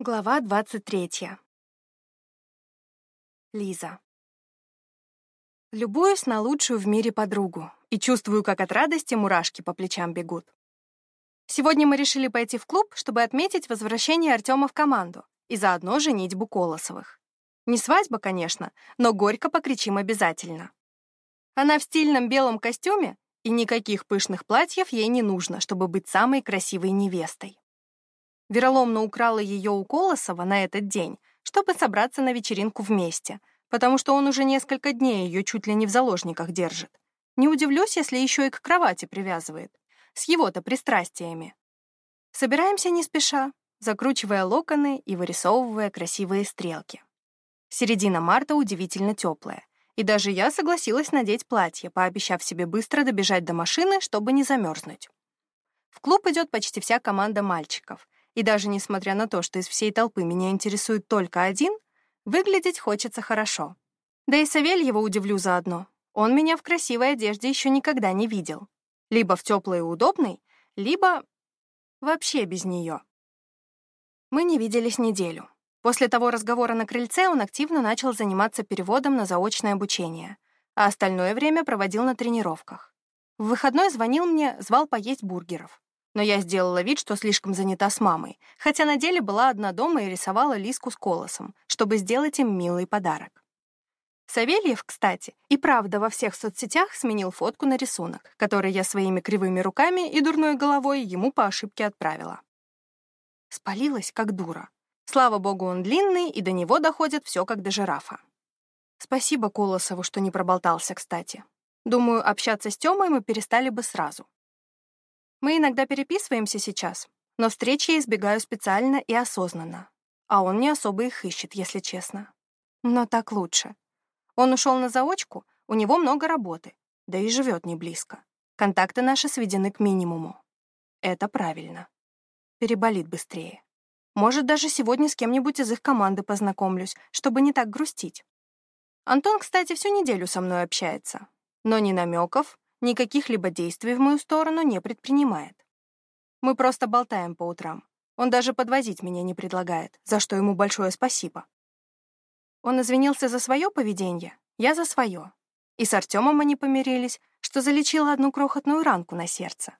Глава 23. Лиза. Любуюсь на лучшую в мире подругу и чувствую, как от радости мурашки по плечам бегут. Сегодня мы решили пойти в клуб, чтобы отметить возвращение Артема в команду и заодно женитьбу Колосовых. Не свадьба, конечно, но горько покричим обязательно. Она в стильном белом костюме, и никаких пышных платьев ей не нужно, чтобы быть самой красивой невестой вероломно украла ее у Колосова на этот день, чтобы собраться на вечеринку вместе, потому что он уже несколько дней ее чуть ли не в заложниках держит. Не удивлюсь, если еще и к кровати привязывает. С его-то пристрастиями. Собираемся не спеша, закручивая локоны и вырисовывая красивые стрелки. Середина марта удивительно теплая, и даже я согласилась надеть платье, пообещав себе быстро добежать до машины, чтобы не замерзнуть. В клуб идет почти вся команда мальчиков, и даже несмотря на то, что из всей толпы меня интересует только один, выглядеть хочется хорошо. Да и Савельева удивлю заодно. Он меня в красивой одежде еще никогда не видел. Либо в теплой и удобной, либо вообще без нее. Мы не виделись неделю. После того разговора на крыльце он активно начал заниматься переводом на заочное обучение, а остальное время проводил на тренировках. В выходной звонил мне, звал поесть бургеров но я сделала вид, что слишком занята с мамой, хотя на деле была одна дома и рисовала Лиску с колосом, чтобы сделать им милый подарок. Савельев, кстати, и правда во всех соцсетях сменил фотку на рисунок, который я своими кривыми руками и дурной головой ему по ошибке отправила. Спалилась, как дура. Слава богу, он длинный, и до него доходит все как до жирафа. Спасибо Колосову, что не проболтался, кстати. Думаю, общаться с Тёмой мы перестали бы сразу. Мы иногда переписываемся сейчас, но встречи я избегаю специально и осознанно. А он не особо их ищет, если честно. Но так лучше. Он ушел на заочку, у него много работы, да и живет не близко. Контакты наши сведены к минимуму. Это правильно. Переболит быстрее. Может, даже сегодня с кем-нибудь из их команды познакомлюсь, чтобы не так грустить. Антон, кстати, всю неделю со мной общается. Но ни намеков, никаких либо действий в мою сторону не предпринимает. Мы просто болтаем по утрам. Он даже подвозить меня не предлагает, за что ему большое спасибо. Он извинился за свое поведение, я за свое. И с Артемом они помирились, что залечила одну крохотную ранку на сердце.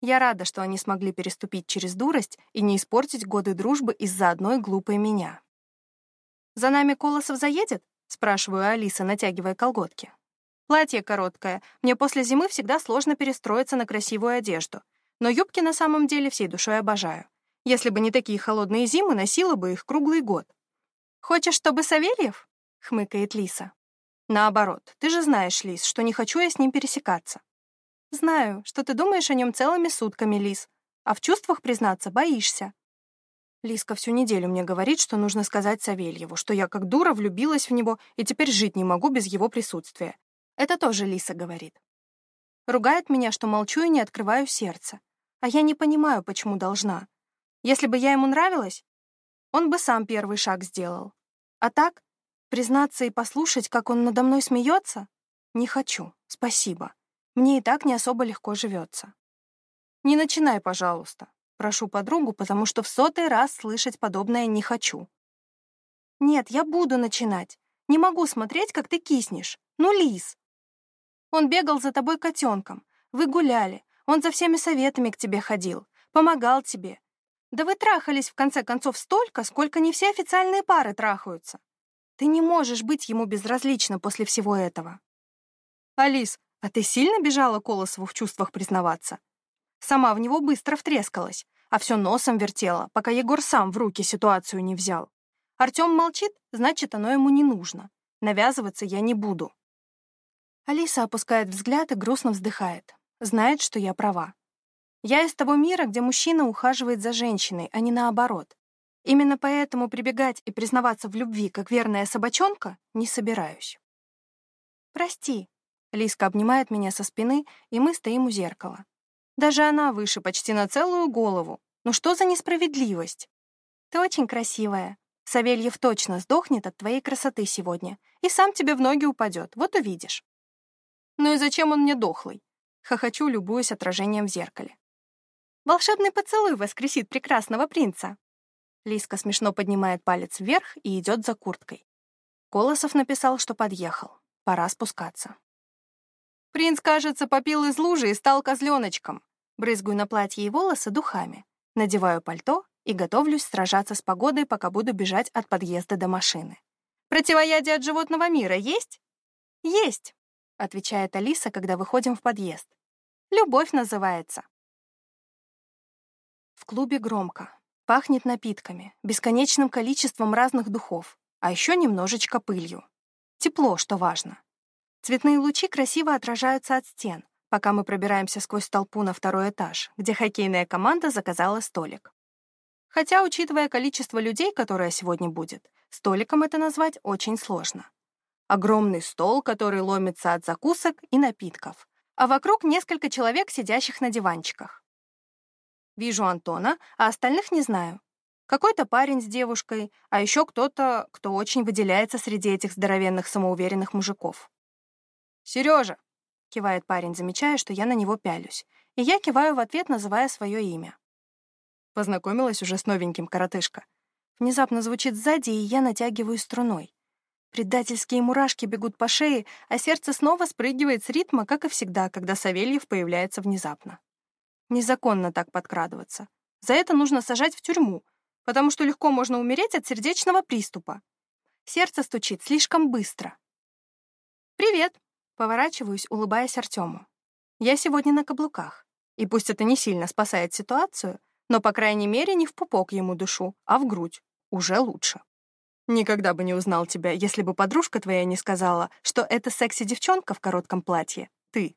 Я рада, что они смогли переступить через дурость и не испортить годы дружбы из-за одной глупой меня. «За нами Колосов заедет?» — спрашиваю Алиса, натягивая колготки. Платье короткое. Мне после зимы всегда сложно перестроиться на красивую одежду. Но юбки на самом деле всей душой обожаю. Если бы не такие холодные зимы, носила бы их круглый год. «Хочешь, чтобы Савельев?» — хмыкает Лиса. «Наоборот, ты же знаешь, Лис, что не хочу я с ним пересекаться». «Знаю, что ты думаешь о нем целыми сутками, Лис, а в чувствах признаться боишься». Лиска всю неделю мне говорит, что нужно сказать Савельеву, что я как дура влюбилась в него и теперь жить не могу без его присутствия, это тоже Лиса говорит. Ругает меня, что молчу и не открываю сердце. А я не понимаю, почему должна. Если бы я ему нравилась, он бы сам первый шаг сделал. А так, признаться и послушать, как он надо мной смеется, не хочу, спасибо. Мне и так не особо легко живется. Не начинай, пожалуйста. Прошу подругу, потому что в сотый раз слышать подобное не хочу. Нет, я буду начинать. Не могу смотреть, как ты киснешь. Ну, Лис. Он бегал за тобой котенком. Вы гуляли. Он за всеми советами к тебе ходил. Помогал тебе. Да вы трахались, в конце концов, столько, сколько не все официальные пары трахаются. Ты не можешь быть ему безразлична после всего этого. Алис, а ты сильно бежала Колосову в чувствах признаваться? Сама в него быстро втрескалась, а все носом вертела, пока Егор сам в руки ситуацию не взял. Артем молчит, значит, оно ему не нужно. Навязываться я не буду. Алиса опускает взгляд и грустно вздыхает. Знает, что я права. Я из того мира, где мужчина ухаживает за женщиной, а не наоборот. Именно поэтому прибегать и признаваться в любви, как верная собачонка, не собираюсь. «Прости», — Лиска обнимает меня со спины, и мы стоим у зеркала. Даже она выше почти на целую голову. Ну что за несправедливость? Ты очень красивая. Савельев точно сдохнет от твоей красоты сегодня и сам тебе в ноги упадет, вот увидишь. Ну и зачем он мне дохлый? Хохочу, любуясь отражением в зеркале. Волшебный поцелуй воскресит прекрасного принца. Лиска смешно поднимает палец вверх и идет за курткой. Колосов написал, что подъехал. Пора спускаться. Принц, кажется, попил из лужи и стал козленочком. Брызгаю на платье и волосы духами. Надеваю пальто и готовлюсь сражаться с погодой, пока буду бежать от подъезда до машины. «Противоядие от животного мира есть?» «Есть», — отвечает Алиса, когда выходим в подъезд. «Любовь называется». В клубе громко. Пахнет напитками, бесконечным количеством разных духов, а еще немножечко пылью. Тепло, что важно. Цветные лучи красиво отражаются от стен, пока мы пробираемся сквозь толпу на второй этаж, где хоккейная команда заказала столик. Хотя, учитывая количество людей, которое сегодня будет, столиком это назвать очень сложно. Огромный стол, который ломится от закусок и напитков, а вокруг несколько человек, сидящих на диванчиках. Вижу Антона, а остальных не знаю. Какой-то парень с девушкой, а еще кто-то, кто очень выделяется среди этих здоровенных самоуверенных мужиков. «Сережа!» — кивает парень, замечая, что я на него пялюсь, и я киваю в ответ, называя свое имя. Познакомилась уже с новеньким коротышка. Внезапно звучит сзади, и я натягиваю струной. Предательские мурашки бегут по шее, а сердце снова спрыгивает с ритма, как и всегда, когда Савельев появляется внезапно. Незаконно так подкрадываться. За это нужно сажать в тюрьму, потому что легко можно умереть от сердечного приступа. Сердце стучит слишком быстро. «Привет!» — поворачиваюсь, улыбаясь Артему. «Я сегодня на каблуках, и пусть это не сильно спасает ситуацию, но, по крайней мере, не в пупок ему душу, а в грудь. Уже лучше. Никогда бы не узнал тебя, если бы подружка твоя не сказала, что это секси-девчонка в коротком платье — ты.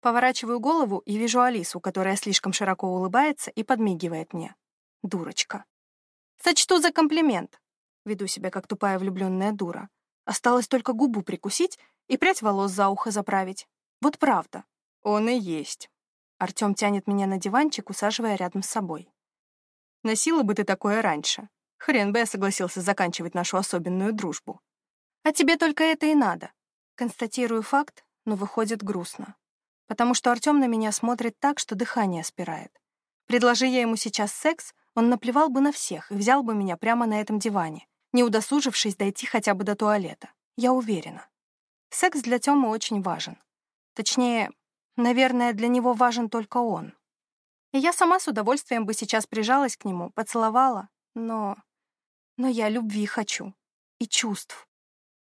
Поворачиваю голову и вижу Алису, которая слишком широко улыбается и подмигивает мне. Дурочка. Сочту за комплимент. Веду себя как тупая влюбленная дура. Осталось только губу прикусить и прядь волос за ухо заправить. Вот правда. Он и есть. Артём тянет меня на диванчик, усаживая рядом с собой. Носила бы ты такое раньше. Хрен бы я согласился заканчивать нашу особенную дружбу. А тебе только это и надо. Констатирую факт, но выходит грустно. Потому что Артём на меня смотрит так, что дыхание спирает. Предложи я ему сейчас секс, он наплевал бы на всех и взял бы меня прямо на этом диване, не удосужившись дойти хотя бы до туалета. Я уверена. Секс для Тёмы очень важен. Точнее, Наверное, для него важен только он. И я сама с удовольствием бы сейчас прижалась к нему, поцеловала, но... Но я любви хочу. И чувств.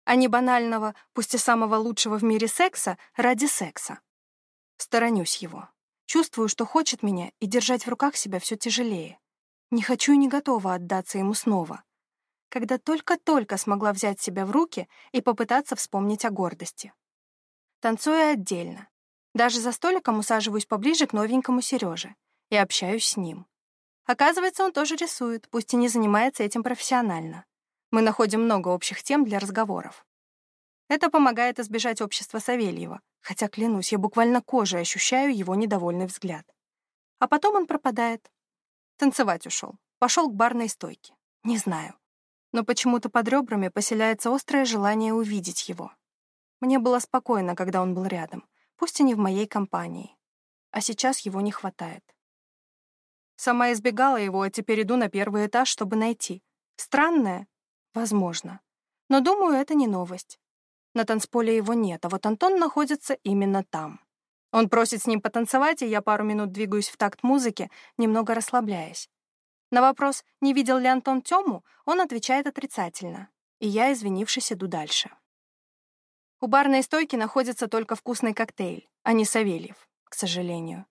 А не банального, пусть и самого лучшего в мире секса, ради секса. Сторонюсь его. Чувствую, что хочет меня, и держать в руках себя все тяжелее. Не хочу и не готова отдаться ему снова. Когда только-только смогла взять себя в руки и попытаться вспомнить о гордости. Танцую отдельно, даже за столиком усаживаюсь поближе к новенькому Сереже и общаюсь с ним. Оказывается, он тоже рисует, пусть и не занимается этим профессионально. Мы находим много общих тем для разговоров. Это помогает избежать общества Савельева, хотя, клянусь, я буквально кожей ощущаю его недовольный взгляд. А потом он пропадает. Танцевать ушел, пошел к барной стойке. Не знаю. Но почему-то под ребрами поселяется острое желание увидеть его. Мне было спокойно, когда он был рядом — пусть и не в моей компании. А сейчас его не хватает. Сама избегала его, а теперь иду на первый этаж, чтобы найти. Странное? Возможно. Но, думаю, это не новость. На танцполе его нет, а вот Антон находится именно там. Он просит с ним потанцевать, и я пару минут двигаюсь в такт музыки, немного расслабляясь. На вопрос, не видел ли Антон Тему, он отвечает отрицательно, и я, извинившись, иду дальше. У барной стойки находится только вкусный коктейль, а не Савельев, к сожалению.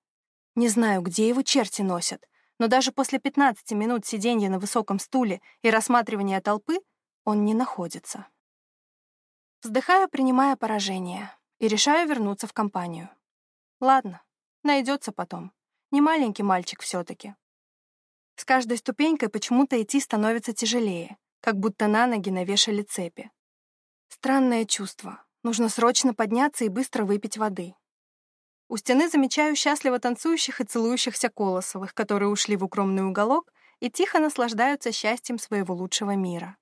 Не знаю, где его черти носят, но даже после 15 минут сиденья на высоком стуле и рассматривания толпы он не находится. Вздыхаю, принимая поражение, и решаю вернуться в компанию. Ладно, найдется потом. Не маленький мальчик все таки С каждой ступенькой почему-то идти становится тяжелее, как будто на ноги навешали цепи. Странное чувство, Нужно срочно подняться и быстро выпить воды. У стены замечаю счастливо танцующих и целующихся Колосовых, которые ушли в укромный уголок и тихо наслаждаются счастьем своего лучшего мира.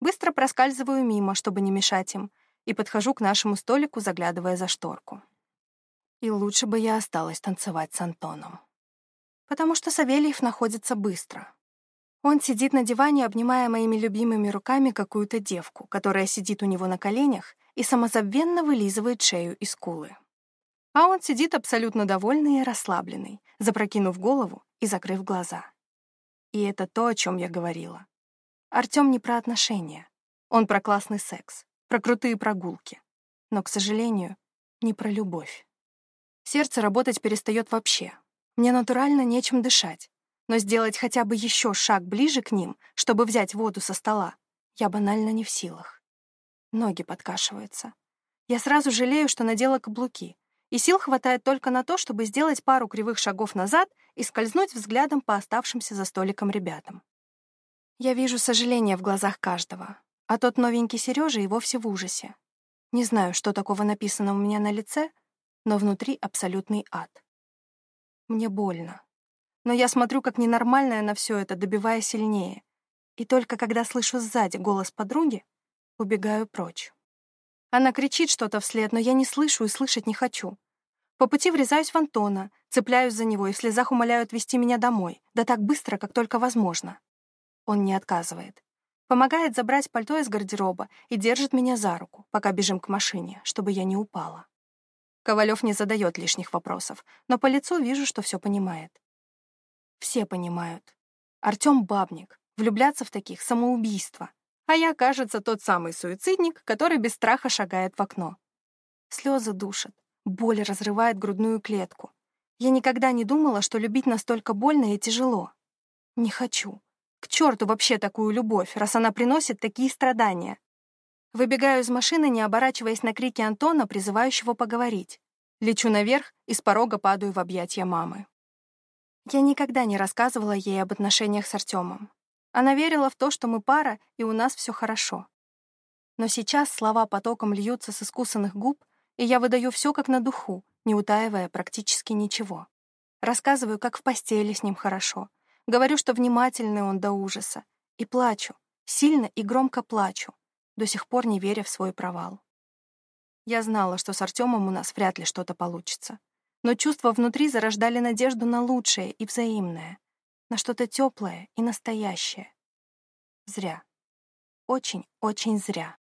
Быстро проскальзываю мимо, чтобы не мешать им, и подхожу к нашему столику, заглядывая за шторку. И лучше бы я осталась танцевать с Антоном. Потому что Савельев находится быстро. Он сидит на диване, обнимая моими любимыми руками какую-то девку, которая сидит у него на коленях и самозабвенно вылизывает шею и скулы. А он сидит абсолютно довольный и расслабленный, запрокинув голову и закрыв глаза. И это то, о чем я говорила. Артём не про отношения. Он про классный секс, про крутые прогулки. Но, к сожалению, не про любовь. Сердце работать перестает вообще. Мне натурально нечем дышать. Но сделать хотя бы еще шаг ближе к ним, чтобы взять воду со стола, я банально не в силах. Ноги подкашиваются. Я сразу жалею, что надела каблуки, и сил хватает только на то, чтобы сделать пару кривых шагов назад и скользнуть взглядом по оставшимся за столиком ребятам. Я вижу сожаление в глазах каждого, а тот новенький Сережа и вовсе в ужасе. Не знаю, что такого написано у меня на лице, но внутри абсолютный ад. Мне больно. Но я смотрю как ненормальная на все это, добивая сильнее. И только когда слышу сзади голос подруги, убегаю прочь. Она кричит что-то вслед, но я не слышу и слышать не хочу. По пути врезаюсь в Антона, цепляюсь за него и в слезах умоляю отвезти меня домой, да так быстро, как только возможно. Он не отказывает. Помогает забрать пальто из гардероба и держит меня за руку, пока бежим к машине, чтобы я не упала. Ковалев не задает лишних вопросов, но по лицу вижу, что все понимает. Все понимают. Артем бабник, влюбляться в таких — самоубийство. А я, кажется, тот самый суицидник, который без страха шагает в окно. Слезы душат, боль разрывает грудную клетку. Я никогда не думала, что любить настолько больно и тяжело. Не хочу. К черту вообще такую любовь, раз она приносит такие страдания. Выбегаю из машины, не оборачиваясь на крики Антона, призывающего поговорить. Лечу наверх и с порога падаю в объятия мамы. Я никогда не рассказывала ей об отношениях с Артемом. Она верила в то, что мы пара, и у нас все хорошо. Но сейчас слова потоком льются с искусанных губ, и я выдаю все как на духу, не утаивая практически ничего. Рассказываю, как в постели с ним хорошо. Говорю, что внимательный он до ужаса. И плачу, сильно и громко плачу, до сих пор не веря в свой провал. Я знала, что с Артемом у нас вряд ли что-то получится. Но чувства внутри зарождали надежду на лучшее и взаимное на что-то теплое и настоящее. Зря. Очень-очень зря.